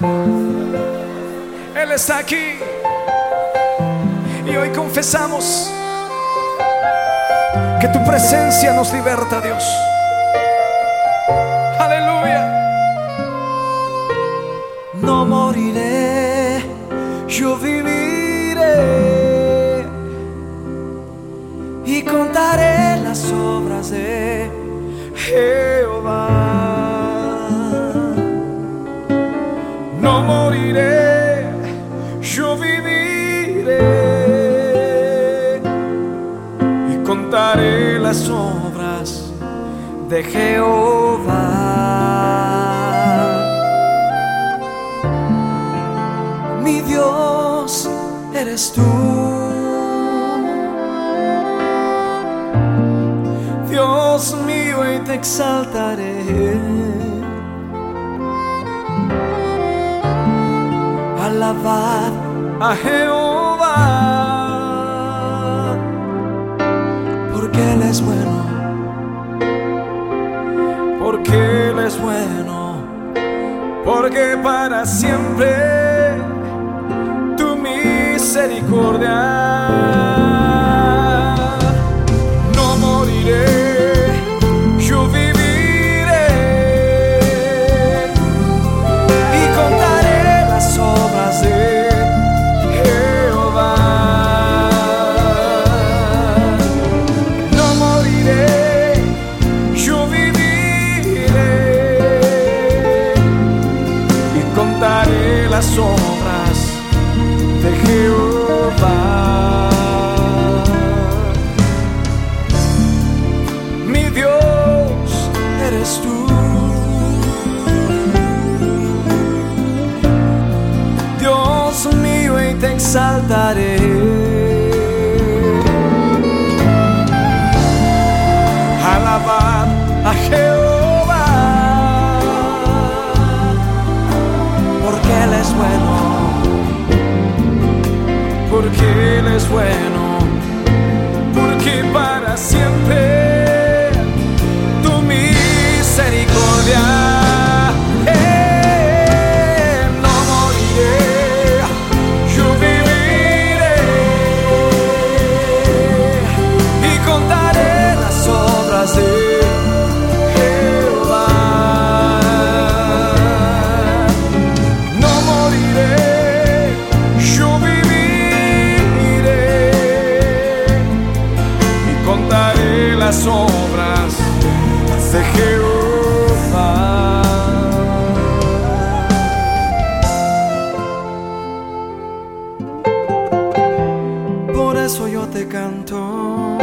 Él está aquí. Y hoy confesamos que tu presencia nos liberta, Dios. Aleluya. No moriré, yo viviré y contaré las obras de Jehová. Moriré, yo viviré y contaré las obras de Jehová. Mi Dios eres tú. Dios mío, y te exaltaré. Alabad a Jehová, porque Él es bueno porque Él es bueno, porque para siempre tu misericordia. Exaltaré. Alabad a Jehová, porque Él es bueno, porque Él es bueno, las obras de Jehová. Por eso yo te canto,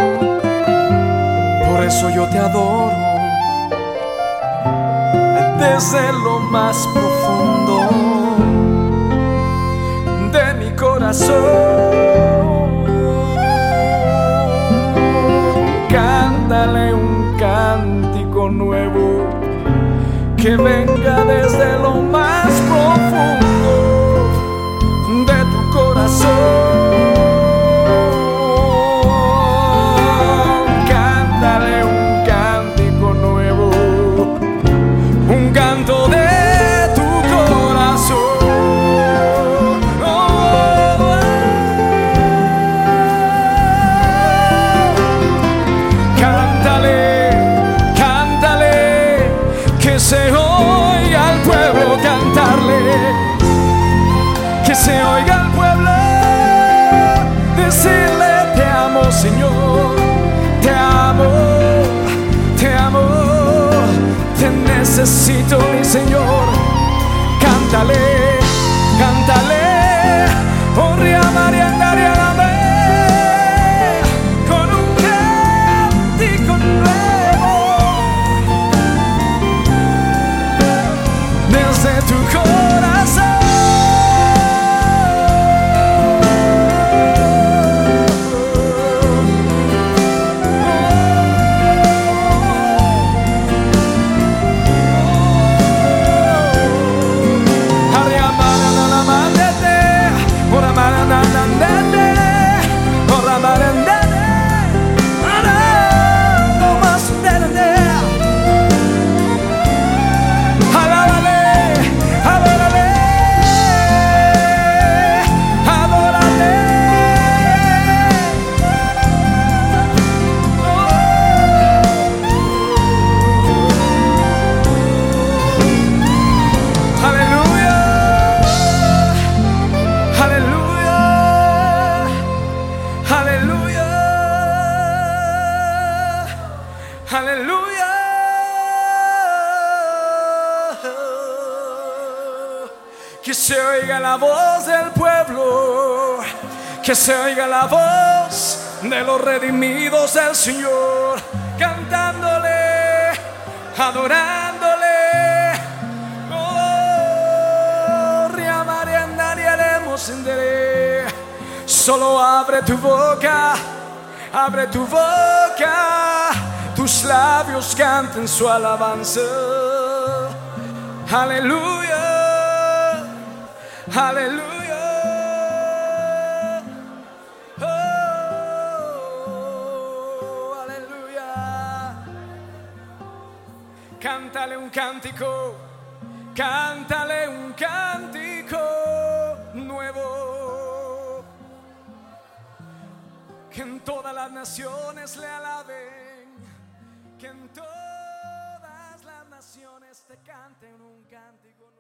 por eso yo te adoro, desde lo más profundo de mi corazón. Cántale un cántico nuevo que venga desde lo más se oiga al pueblo decirle te amo Señor, te amo, te amo, te necesito mi Señor, cántale, cántale, oh ria María Aleluya. Aleluya. Que se oiga la voz del pueblo. Que se oiga la voz de los redimidos del Señor. Cantándole, adorándole. Gloria María, nadie le Solo abre tu boca, abre tu boca, tus labios canten su alabanza. Aleluya. Aleluya. Oh, aleluya. Cántale un cántico, cántale un cántico Que en todas las naciones le alaben, que en todas las naciones te canten un cántico.